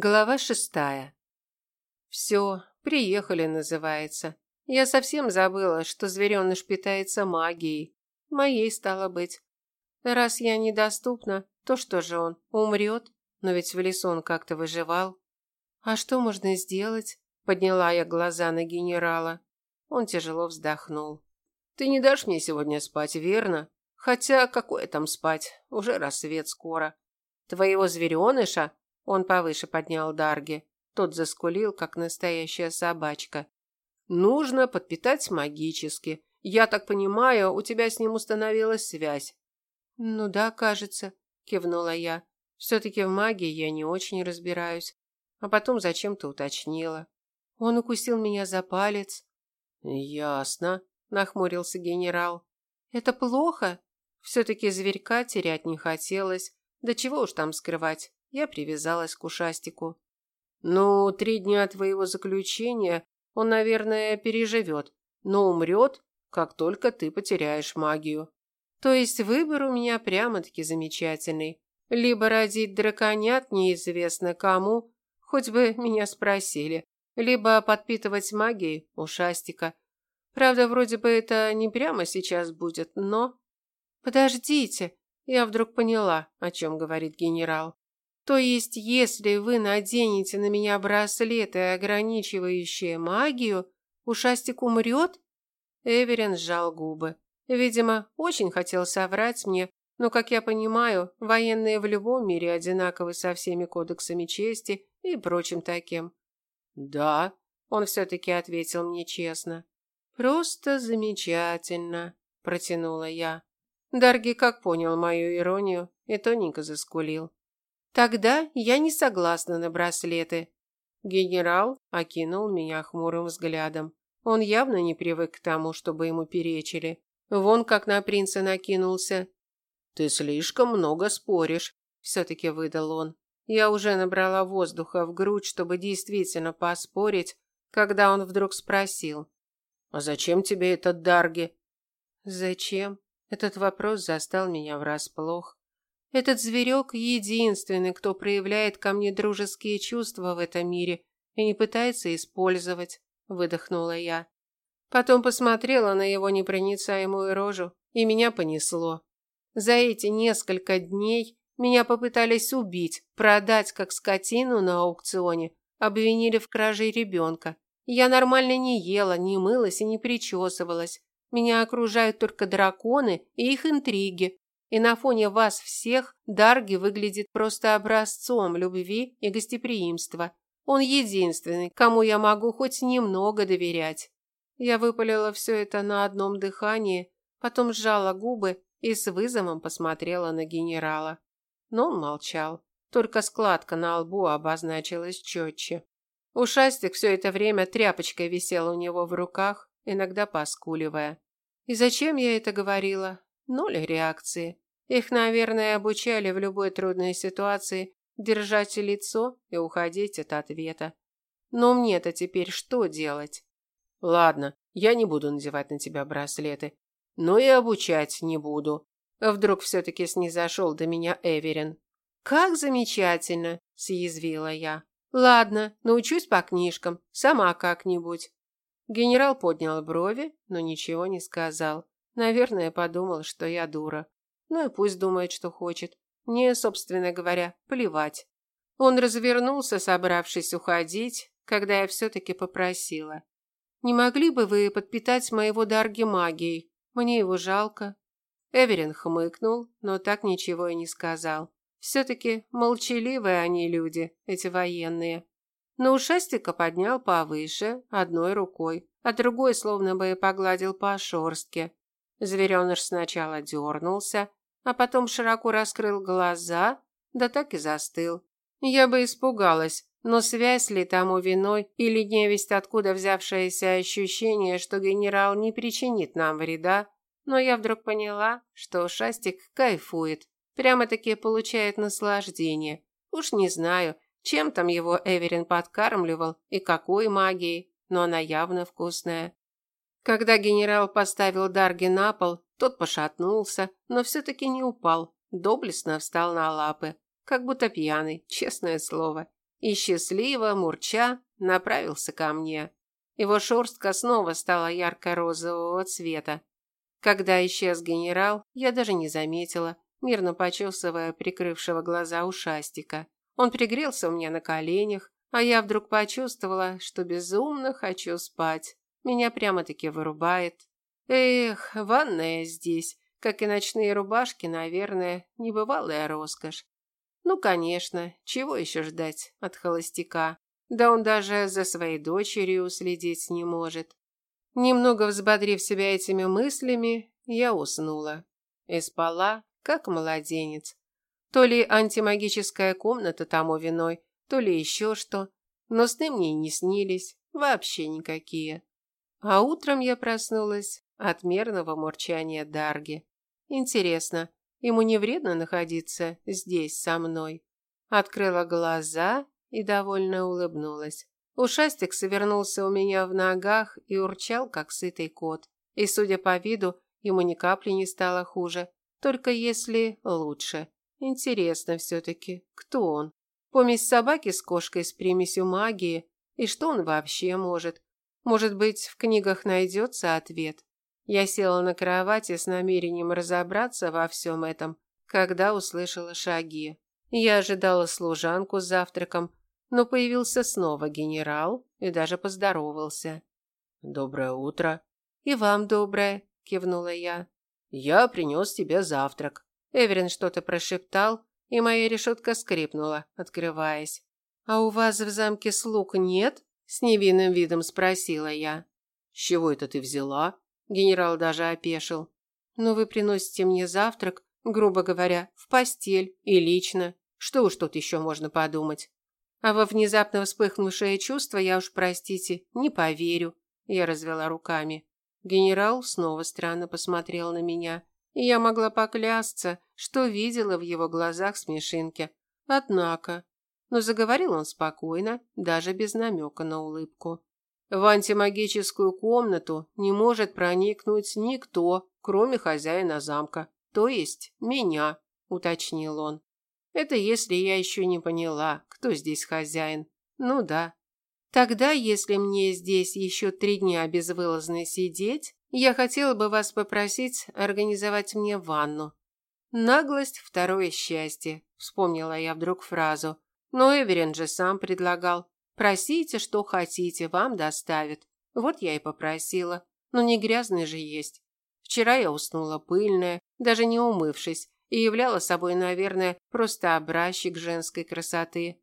Глава шестая. Все, приехали, называется. Я совсем забыла, что звереныш питается магией. Моей стало быть. Раз я недоступна, то что же он, умрет? Но ведь в лесу он как-то выживал. А что можно сделать? Подняла я глаза на генерала. Он тяжело вздохнул. Ты не дашь мне сегодня спать, верно? Хотя какое там спать? Уже рассвет скоро. Твоего звереныша он повыше поднял Дарги. Тот заскулил, как настоящая собачка. Нужно подпитать магически. Я так понимаю, у тебя с ним установилась связь. Ну да, кажется, кивнула я. все таки в магии я не очень разбираюсь. А потом зачем-то уточнила. Он укусил меня за палец. Ясно, нахмурился генерал. Это плохо? все таки зверька терять не хотелось. Да чего уж там скрывать. Я привязалась к ушастику. Ну, три дня твоего заключения он, наверное, переживет, но умрет, как только ты потеряешь магию. То есть выбор у меня прямо-таки замечательный. Либо родить драконят неизвестно кому, хоть бы меня спросили, либо подпитывать магией ушастика. Правда, вроде бы это не прямо сейчас будет, но... Подождите, я вдруг поняла, о чем говорит генерал. То есть, если вы наденете на меня браслеты, ограничивающие магию, ушастик умрет?» Эверин сжал губы. Видимо, очень хотел соврать мне, но, как я понимаю, военные в любом мире одинаковы со всеми кодексами чести и прочим таким. «Да», – он все-таки ответил мне честно. «Просто замечательно», – протянула я. Дарги как понял мою иронию и тоненько заскулил. Тогда я не согласна на браслеты. Генерал окинул меня хмурым взглядом. Он явно не привык к тому, чтобы ему перечили. Вон как на принца накинулся. Ты слишком много споришь, все таки выдал он. Я уже набрала воздуха в грудь, чтобы действительно поспорить, когда он вдруг спросил: "А зачем тебе этот Дарги?" "Зачем?" Этот вопрос застал меня врасплох. Этот зверек единственный, кто проявляет ко мне дружеские чувства в этом мире и не пытается использовать, выдохнула я. Потом посмотрела на его непроницаемую рожу, и меня понесло. За эти несколько дней меня попытались убить, продать как скотину на аукционе, обвинили в краже ребенка. Я нормально не ела, не мылась и не причесывалась. Меня окружают только драконы и их интриги, и на фоне вас всех Дарги выглядит просто образцом любви и гостеприимства. Он единственный, кому я могу хоть немного доверять. Я выпалила все это на одном дыхании, потом сжала губы и с вызовом посмотрела на генерала. Но он молчал, только складка на лбу обозначилась четче. Ушастик все это время тряпочкой висел у него в руках, иногда поскуливая. И зачем я это говорила? Ноль реакции. Их, наверное, обучали в любой трудной ситуации держать лицо и уходить от ответа. Но мне-то теперь что делать? Ладно, я не буду надевать на тебя браслеты, но и обучать не буду. Вдруг все-таки снизошел до меня Эверин. Как замечательно, съязвила я. Ладно, научусь по книжкам, сама как-нибудь. Генерал поднял брови, но ничего не сказал. Наверное, подумал, что я дура. Ну и пусть думает, что хочет. Мне, собственно говоря, плевать. Он развернулся, собравшись уходить, когда я все-таки попросила. «Не могли бы вы подпитать моего Дарги магией? Мне его жалко». Эверин хмыкнул, но так ничего и не сказал. Все-таки молчаливые они люди, эти военные. Но ушастика поднял повыше, одной рукой, а другой словно бы погладил по шорстке. Звереныш сначала дернулся, а потом широко раскрыл глаза, да так и застыл. Я бы испугалась, но связь ли тому виной или невесть откуда взявшееся ощущение, что генерал не причинит нам вреда, но я вдруг поняла, что Шастик кайфует, прямо-таки получает наслаждение. Уж не знаю, чем там его Эверин подкармливал и какой магией, но она явно вкусная. Когда генерал поставил Дарги на пол, тот пошатнулся, но все-таки не упал, доблестно встал на лапы, как будто пьяный, честное слово. и счастливо, мурча, направился ко мне. Его шерстка снова стала ярко-розового цвета. Когда исчез генерал, я даже не заметила, мирно почесывая прикрывшего глаза ушастика. Он пригрелся у меня на коленях, а я вдруг почувствовала, что безумно хочу спать. Меня прямо-таки вырубает. Эх, ванная здесь, как и ночные рубашки, наверное, небывалая роскошь. Ну, конечно, чего еще ждать от холостяка? Да он даже за своей дочерью следить не может. Немного взбодрив себя этими мыслями, я уснула. И спала, как младенец. То ли антимагическая комната тому виной, то ли еще что. Но сны мне не снились, вообще никакие. А утром я проснулась от мерного мурчания Дарги. Интересно, ему не вредно находиться здесь со мной? Открыла глаза и довольно улыбнулась. Ушастик совернулся у меня в ногах и урчал, как сытый кот. И, судя по виду, ему ни капли не стало хуже, только если лучше. Интересно все-таки, кто он? Помесь собаки с кошкой с примесью магии? И что он вообще может? Может быть, в книгах найдется ответ? Я села на кровати с намерением разобраться во всем этом, когда услышала шаги. Я ожидала служанку с завтраком, но появился снова генерал и даже поздоровался. «Доброе утро». «И вам доброе», – кивнула я. «Я принес тебе завтрак». Эверин что-то прошептал, и моя решетка скрипнула, открываясь. «А у вас в замке слуг нет?» – с невинным видом спросила я. «С чего это ты взяла?» Генерал даже опешил. «Ну вы приносите мне завтрак, грубо говоря, в постель и лично. Что уж тут еще можно подумать?» А во внезапно вспыхнувшее чувство я уж, простите, не поверю. Я развела руками. Генерал снова странно посмотрел на меня, и я могла поклясться, что видела в его глазах смешинки. Однако, но заговорил он спокойно, даже без намека на улыбку. В антимагическую комнату не может проникнуть никто, кроме хозяина замка, то есть меня, уточнил он. Это если я еще не поняла, кто здесь хозяин. Ну да. Тогда, если мне здесь еще три дня безвылазно сидеть, я хотела бы вас попросить организовать мне ванну. Наглость – второе счастье, вспомнила я вдруг фразу. Но Эверин же сам предлагал. Просите, что хотите, вам доставят. Вот я и попросила. Но не грязный же есть. Вчера я уснула пыльная, даже не умывшись, и являла собой, наверное, просто образчик женской красоты.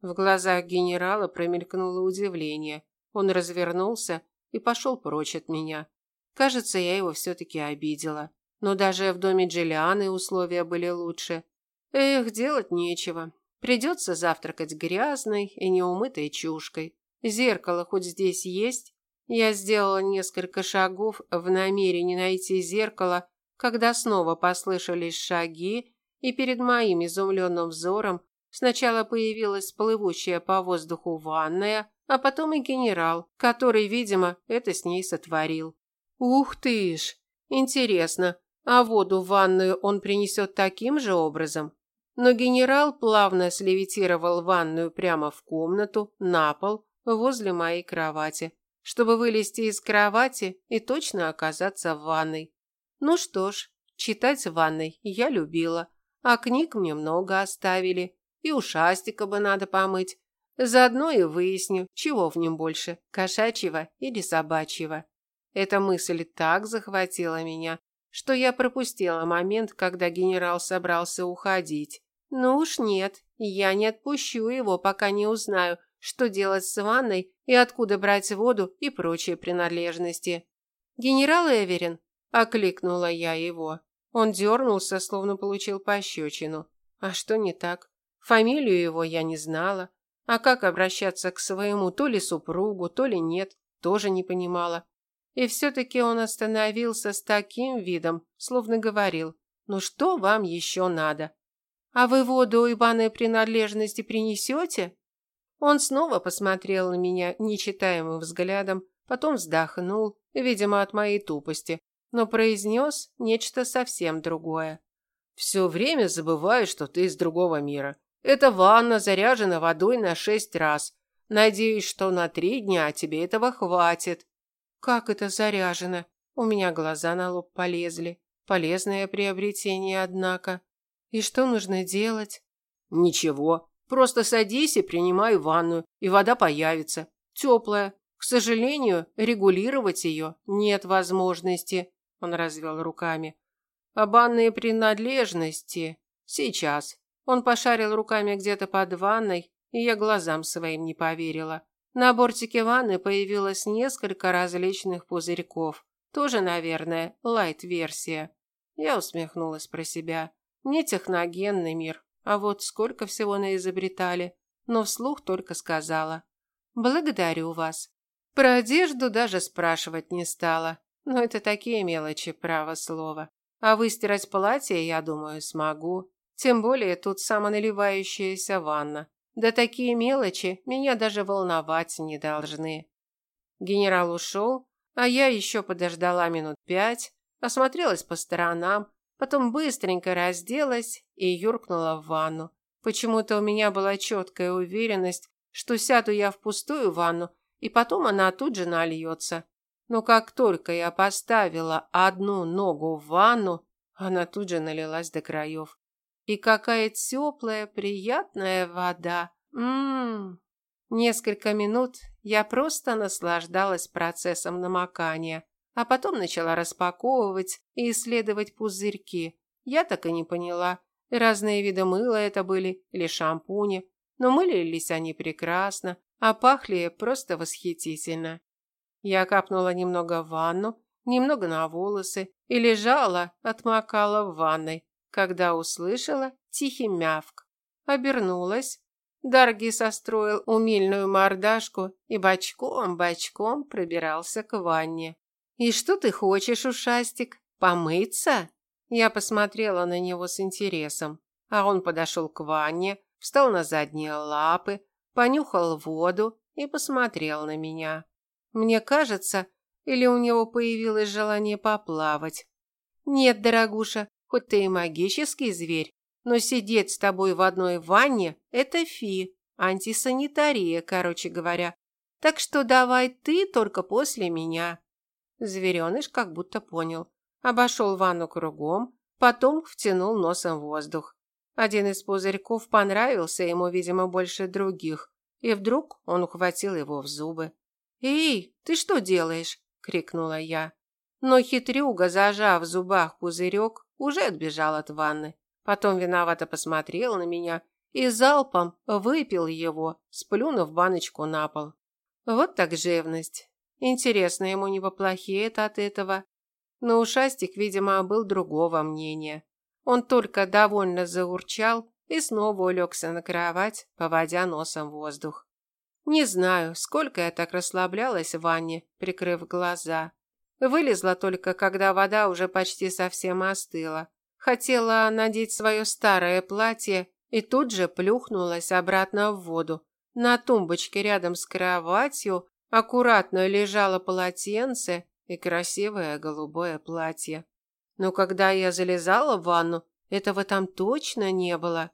В глазах генерала промелькнуло удивление. Он развернулся и пошел прочь от меня. Кажется, я его все-таки обидела. Но даже в доме Джиллианы условия были лучше. Эх, делать нечего. Придется завтракать грязной и неумытой чушкой. Зеркало хоть здесь есть? Я сделала несколько шагов в намерении найти зеркало, когда снова послышались шаги, и перед моим изумленным взором сначала появилась плывущая по воздуху ванная, а потом и генерал, который, видимо, это с ней сотворил. Ух ты ж! Интересно, а воду в ванную он принесет таким же образом? Но генерал плавно слевитировал ванную прямо в комнату, на пол, возле моей кровати, чтобы вылезти из кровати и точно оказаться в ванной. Ну что ж, читать в ванной я любила, а книг мне много оставили, и ушастика бы надо помыть. Заодно и выясню, чего в нем больше, кошачьего или собачьего. Эта мысль так захватила меня, что я пропустила момент, когда генерал собрался уходить. Ну уж нет, я не отпущу его, пока не узнаю, что делать с ванной и откуда брать воду и прочие принадлежности. Генерал Эверин, окликнула я его. Он дернулся, словно получил пощечину. А что не так? Фамилию его я не знала. А как обращаться к своему то ли супругу, то ли нет, тоже не понимала. И все-таки он остановился с таким видом, словно говорил, «Ну что вам еще надо? А вы воду и банные принадлежности принесете?» Он снова посмотрел на меня нечитаемым взглядом, потом вздохнул, видимо, от моей тупости, но произнес нечто совсем другое. «Все время забываю, что ты из другого мира. Эта ванна заряжена водой на шесть раз. Надеюсь, что на три дня тебе этого хватит». «Как это заряжено?» У меня глаза на лоб полезли. Полезное приобретение, однако. И что нужно делать? Ничего. Просто садись и принимай ванну, и вода появится. Теплая. К сожалению, регулировать ее нет возможности. Он развел руками. А банные принадлежности? Сейчас. Он пошарил руками где-то под ванной, и я глазам своим не поверила. На бортике ванны появилось несколько различных пузырьков. Тоже, наверное, лайт-версия. Я усмехнулась про себя. Не техногенный мир, а вот сколько всего наизобретали. Но вслух только сказала. «Благодарю вас». Про одежду даже спрашивать не стала. Но это такие мелочи, право слово. А выстирать платье, я думаю, смогу. Тем более тут самоналивающаяся ванна. Да такие мелочи меня даже волновать не должны. Генерал ушел, а я еще подождала минут пять, осмотрелась по сторонам, потом быстренько разделась и юркнула в ванну. Почему-то у меня была четкая уверенность, что сяду я в пустую ванну, и потом она тут же нальется. Но как только я поставила одну ногу в ванну, она тут же налилась до краев. И какая теплая, приятная вода. Ммм. Несколько минут я просто наслаждалась процессом намокания, а потом начала распаковывать и исследовать пузырьки. Я так и не поняла, разные виды мыла это были или шампуни, но мылились они прекрасно, а пахли просто восхитительно. Я капнула немного в ванну, немного на волосы и лежала, отмокала в ванной, когда услышала тихий мявк. Обернулась. Дарги состроил умильную мордашку и бочком-бочком пробирался к ванне. «И что ты хочешь, ушастик? Помыться?» Я посмотрела на него с интересом, а он подошел к ванне, встал на задние лапы, понюхал воду и посмотрел на меня. Мне кажется, или у него появилось желание поплавать. «Нет, дорогуша, хоть ты и магический зверь, но сидеть с тобой в одной ванне – это фи, антисанитария, короче говоря. Так что давай ты только после меня». Звереныш как будто понял. Обошел ванну кругом, потом втянул носом воздух. Один из пузырьков понравился ему, видимо, больше других, и вдруг он ухватил его в зубы. «Эй, ты что делаешь?» – крикнула я. Но хитрюга, зажав в зубах пузырек, уже отбежал от ванны. Потом виновато посмотрел на меня и залпом выпил его, сплюнув баночку на пол. Вот так живность. Интересно, ему не поплохеет от этого? Но ушастик, видимо, был другого мнения. Он только довольно заурчал и снова улегся на кровать, поводя носом воздух. Не знаю, сколько я так расслаблялась в ванне, прикрыв глаза. Вылезла только, когда вода уже почти совсем остыла. Хотела надеть свое старое платье и тут же плюхнулась обратно в воду. На тумбочке рядом с кроватью аккуратно лежало полотенце и красивое голубое платье. Но когда я залезала в ванну, этого там точно не было.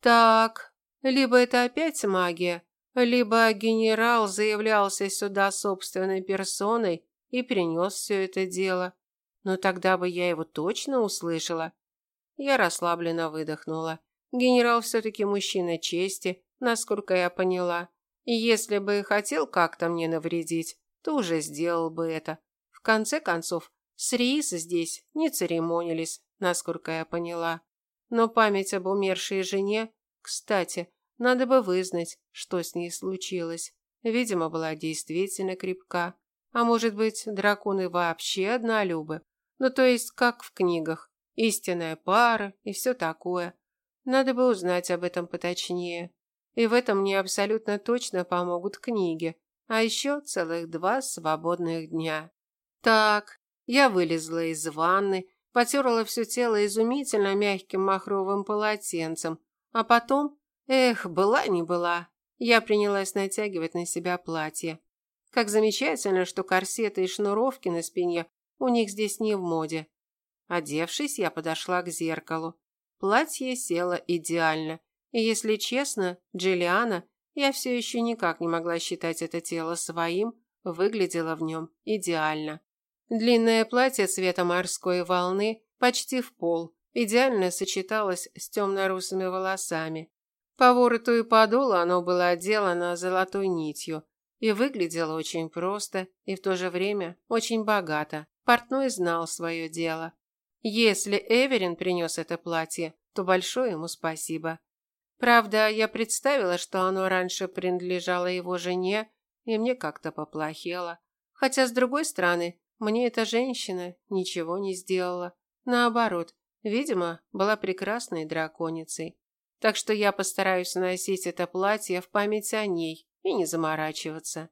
Так, либо это опять магия, либо генерал заявлялся сюда собственной персоной и принес все это дело. Но тогда бы я его точно услышала. Я расслабленно выдохнула. Генерал все-таки мужчина чести, насколько я поняла. И если бы хотел как-то мне навредить, то уже сделал бы это. В конце концов, с Риис здесь не церемонились, насколько я поняла. Но память об умершей жене, кстати, надо бы вызнать, что с ней случилось. Видимо, была действительно крепка. А может быть, драконы вообще однолюбы? Ну, то есть, как в книгах. Истинная пара и все такое. Надо бы узнать об этом поточнее. И в этом мне абсолютно точно помогут книги. А еще целых два свободных дня. Так, я вылезла из ванны, потерла все тело изумительно мягким махровым полотенцем, а потом, эх, была не была, я принялась натягивать на себя платье. Как замечательно, что корсеты и шнуровки на спине у них здесь не в моде. Одевшись, я подошла к зеркалу. Платье село идеально. И если честно, Джиллиана, я все еще никак не могла считать это тело своим, выглядела в нем идеально. Длинное платье цвета морской волны почти в пол, идеально сочеталось с темно-русыми волосами. По вороту и подолу оно было отделано золотой нитью и выглядело очень просто и в то же время очень богато. Портной знал свое дело. Если Эверин принес это платье, то большое ему спасибо. Правда, я представила, что оно раньше принадлежало его жене, и мне как-то поплохело. Хотя, с другой стороны, мне эта женщина ничего не сделала. Наоборот, видимо, была прекрасной драконицей. Так что я постараюсь носить это платье в память о ней и не заморачиваться.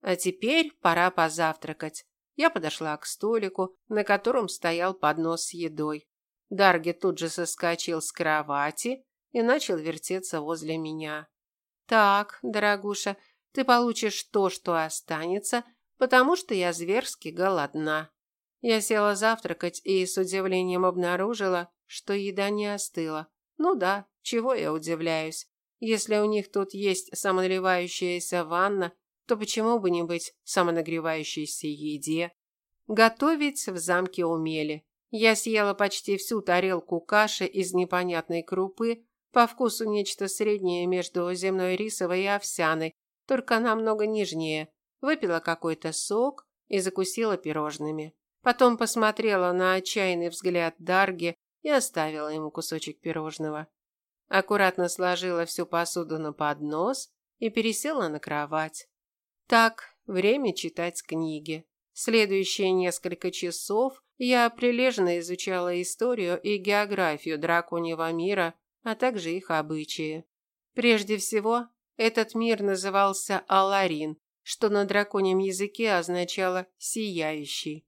А теперь пора позавтракать. Я подошла к столику, на котором стоял поднос с едой. Дарги тут же соскочил с кровати и начал вертеться возле меня. «Так, дорогуша, ты получишь то, что останется, потому что я зверски голодна». Я села завтракать и с удивлением обнаружила, что еда не остыла. Ну да, чего я удивляюсь? Если у них тут есть самоналивающаяся ванна, то почему бы не быть самонагревающейся еде? Готовить в замке умели. Я съела почти всю тарелку каши из непонятной крупы, по вкусу нечто среднее между земной рисовой и овсяной, только намного нежнее. Выпила какой-то сок и закусила пирожными. Потом посмотрела на отчаянный взгляд Дарги и оставила ему кусочек пирожного аккуратно сложила всю посуду на поднос и пересела на кровать. Так, время читать книги. Следующие несколько часов я прилежно изучала историю и географию драконьего мира, а также их обычаи. Прежде всего, этот мир назывался Аларин, что на драконьем языке означало «сияющий».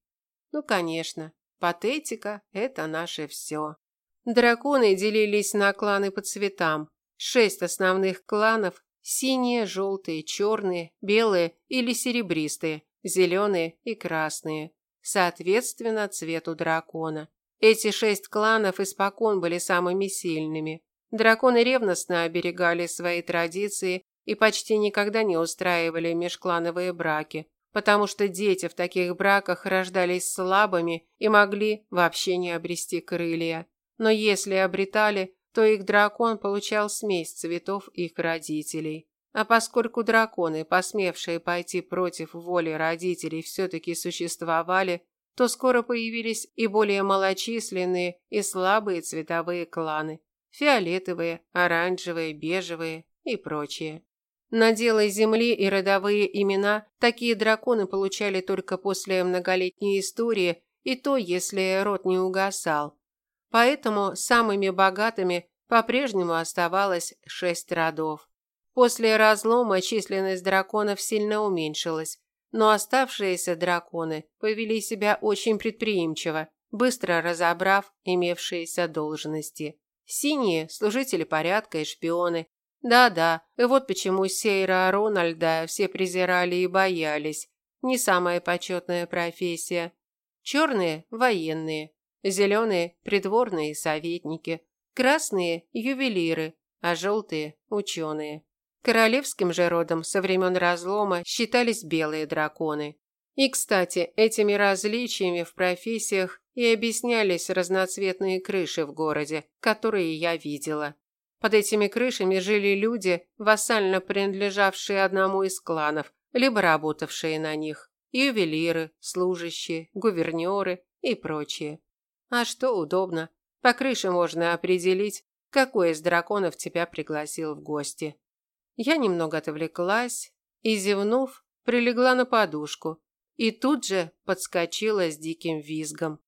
Ну, конечно, патетика – это наше все. Драконы делились на кланы по цветам. Шесть основных кланов – синие, желтые, черные, белые или серебристые, зеленые и красные, соответственно цвету дракона. Эти шесть кланов испокон были самыми сильными. Драконы ревностно оберегали свои традиции и почти никогда не устраивали межклановые браки, потому что дети в таких браках рождались слабыми и могли вообще не обрести крылья но если обретали, то их дракон получал смесь цветов их родителей. А поскольку драконы, посмевшие пойти против воли родителей, все-таки существовали, то скоро появились и более малочисленные и слабые цветовые кланы – фиолетовые, оранжевые, бежевые и прочие. Наделы земли и родовые имена такие драконы получали только после многолетней истории, и то, если род не угасал. Поэтому самыми богатыми по-прежнему оставалось шесть родов. После разлома численность драконов сильно уменьшилась, но оставшиеся драконы повели себя очень предприимчиво, быстро разобрав имевшиеся должности. Синие – служители порядка и шпионы. Да-да, и вот почему Сейра Рональда все презирали и боялись. Не самая почетная профессия. Черные – военные, Зеленые – придворные советники, красные – ювелиры, а желтые – ученые. Королевским же родом со времен разлома считались белые драконы. И, кстати, этими различиями в профессиях и объяснялись разноцветные крыши в городе, которые я видела. Под этими крышами жили люди, вассально принадлежавшие одному из кланов, либо работавшие на них, ювелиры, служащие, гувернеры и прочие. А что удобно. По крыше можно определить, какой из драконов тебя пригласил в гости. Я немного отвлеклась и, зевнув, прилегла на подушку и тут же подскочила с диким визгом.